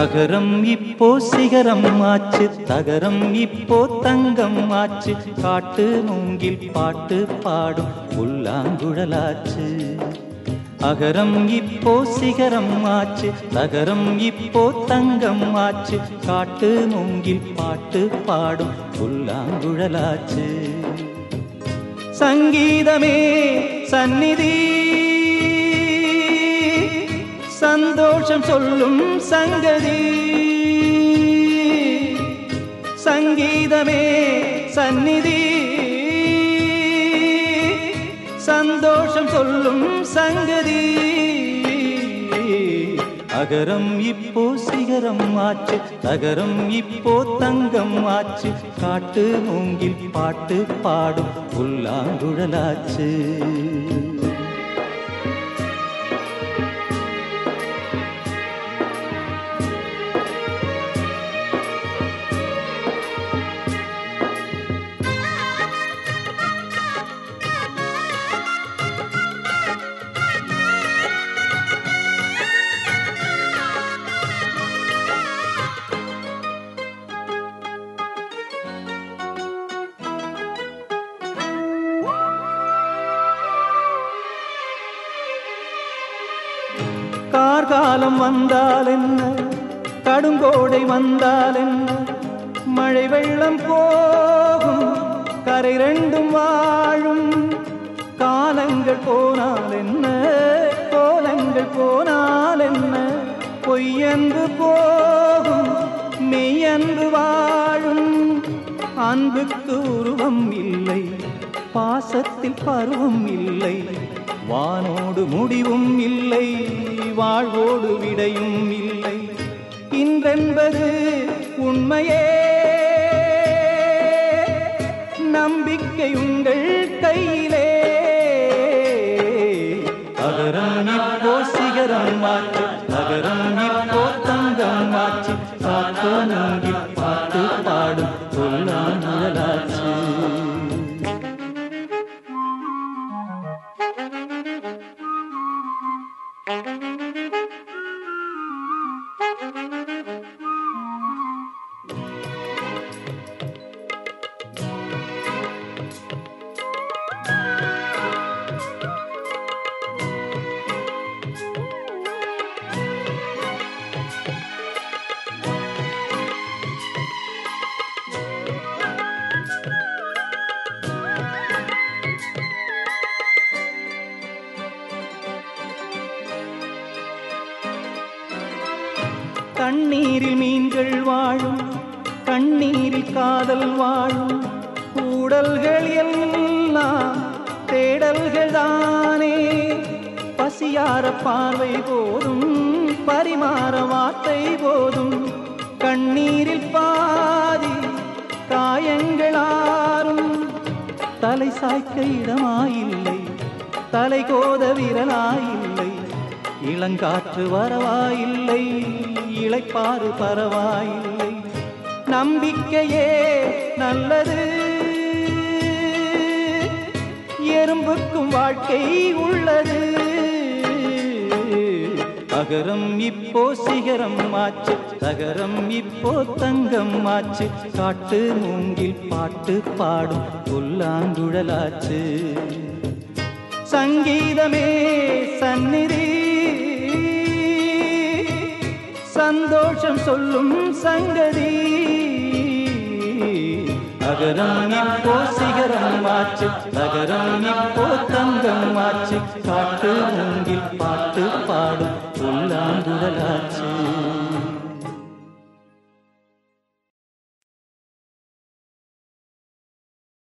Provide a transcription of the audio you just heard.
அகரம் இப்போ சிகரம் ஆச்சு தகரம் இப்போ தங்கம் ஆச்சு. காட்டு மூங்கில் பாட்டு பாடும் புல்லாங்குழலாச்சு. அகரம் இப்போ சிகரம் ஆச்சு தகரம் இப்போ தங்கம் ஆச்சு. காட்டு மூங்கில் பாட்டு பாடும் புல்லாங்குழலாச்சு. சங்கீதமே சந்நிதி சந்தோஷம் சொல்லும் சங்கதி. சங்கீதமே சந்நிதி. சந்தோஷம் சொல்லும் சங்கதி. அகரம் இப்போ சிகரம் ஆச்சு தகரம் இப்போ தங்கம் ஆச்சு. காட்டு மூங்கில் பாட்டு பாடும் புல்லாங்குழலாச்சு கார்காலம் வந்தால் என்ன? கடுங்கோடை வந்தால் என்ன? மழை வெள்ளம் போகும் கரை ரெண்டும் வாழும். காலங்கள் போனால் என்ன? கோலங்கள் போனால் என்ன? பொய்யன்பு போகும் மெய்யன்பு வாழும். அன்புக்கு உருவம் இல்லை பாசத்தில் பருவம் இல்லை வானோடு முடிவும் இல்லை. வாழ்வோடு விடையும் இல்லை. இன்றென்பது உண்மையே. நம்பிக்கை உங்கள் கையிலே. தண்ணீரில் மீன்கள் வாழும் கண்ணீரில் காதல் வாழும். கூடல்கள் எல்லாம் தேடல்கள் தானே. பசியார பார்வை போதும் பரிமாற வார்த்தை போதும். கண்ணீரில் பாதி காயங்களாரும் தலை சாய்க்க இடமாயில்லை தலை கோத விரலாயில்லை. இளங்காற்று வரவாயில்லை இழைப்பாறு பரவாயில்லை. நம்பிக்கையே நல்லது. எறும்புக்கும் வாழ்க்கை உள்ளது. அகரம் இப்போ சிகரம் ஆச்சு தகரம் இப்போ தங்கம் ஆச்சு. காட்டு மூங்கில் பாட்டு பாடும் புல்லாங்குழலாச்சு. சங்கீதமே சந்நிதி. சந்தோஷம் சொல்லும் சங்கதி. அகரம் போ சிகரம் ஆச்சு நகராணி போ தங்கம் ஆச்சு காட்டு மூங்கில் பாட்டு பாடும் புல்லாங்குழலாச்சு